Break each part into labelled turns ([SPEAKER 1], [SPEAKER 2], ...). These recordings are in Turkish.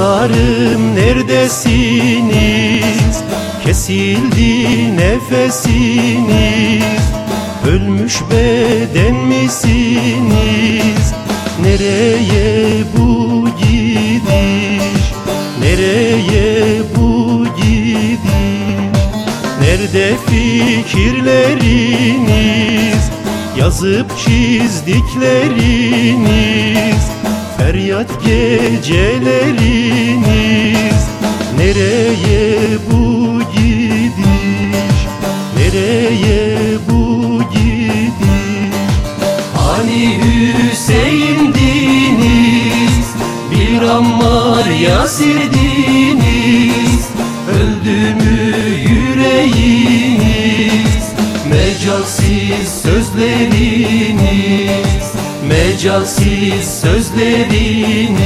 [SPEAKER 1] Dostlarım neredesiniz? Kesildi nefesiniz Ölmüş beden misiniz? Nereye bu gidiş? Nereye bu gidiş? Nerede fikirleriniz? Yazıp çizdikleriniz Feryat geceleriniz Nereye bu gidiş? Nereye bu gidiş? Hani Hüseyin'diniz Bir Ammar Yasir'diniz Öldü mü yüreğiniz? Mecalsiz sözleriniz Mecalsiz sözleriniz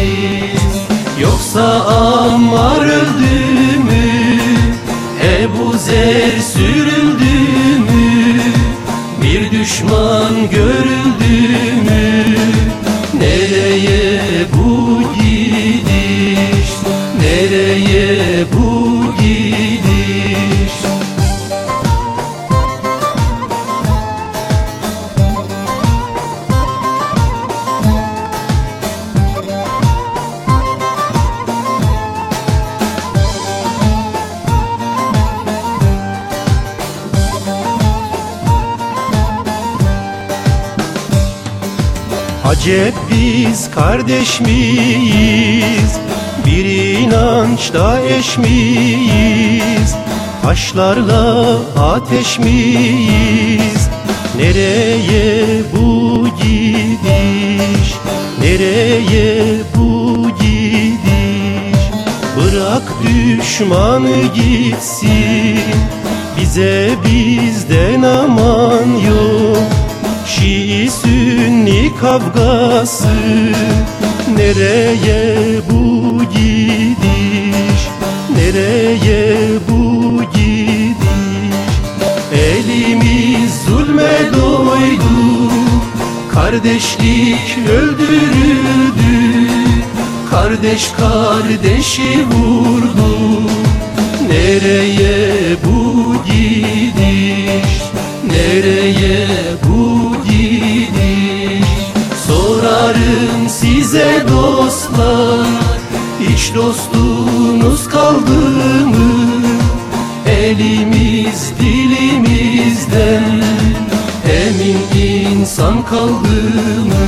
[SPEAKER 1] Yoksa Ammar öldü mü? Ebu Zer sürüldü mü? Bir düşman görüldü mü? Nereye bu gidiş? Nereye Acep biz kardeş miyiz? Bir inançta eş miyiz? Taşlarla ateş miyiz? Nereye bu gidiş? Nereye bu gidiş? Bırak düşmanı gitsin Bize bizden aman yok Şii kavgası Nereye bu gidiş Nereye bu gidiş? Elimiz zulme doydu Kardeşlik öldürüldü. Kardeş kardeşi vurdu Nereye bu gidiş Nereye size dostlar Hiç dostunuz kaldı mı Elimiz dilimizden Emin insan kaldı mı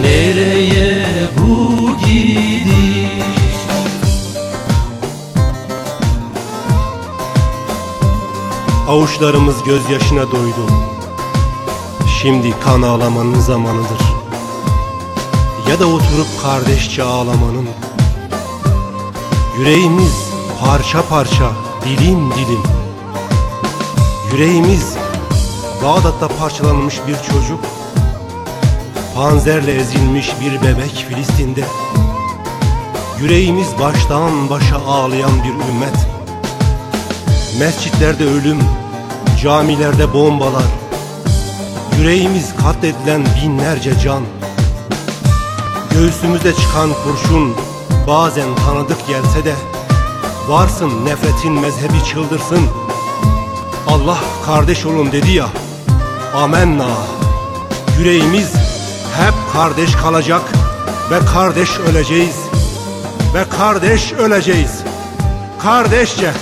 [SPEAKER 1] Nereye bu gidiş?
[SPEAKER 2] Avuçlarımız gözyaşına doydu. Şimdi kan ağlamanın zamanıdır Ya da oturup kardeşçe ağlamanın. Yüreğimiz parça parça, dilim dilim Yüreğimiz Bağdat'ta parçalanmış bir çocuk. Panzerle ezilmiş bir bebek Filistin'de. Yüreğimiz baştan başa ağlayan bir ümmet. Mescitlerde ölüm, camilerde bombalar. Yüreğimiz katledilen binlerce can Göğsümüzde çıkan kurşun bazen tanıdık gelse de Varsın nefretin mezhebi çıldırsın. Allah kardeş olun dedi ya. Amenna. Yüreğimiz hep kardeş kalacak Ve kardeş öleceğiz Ve kardeş öleceğiz. Kardeşçe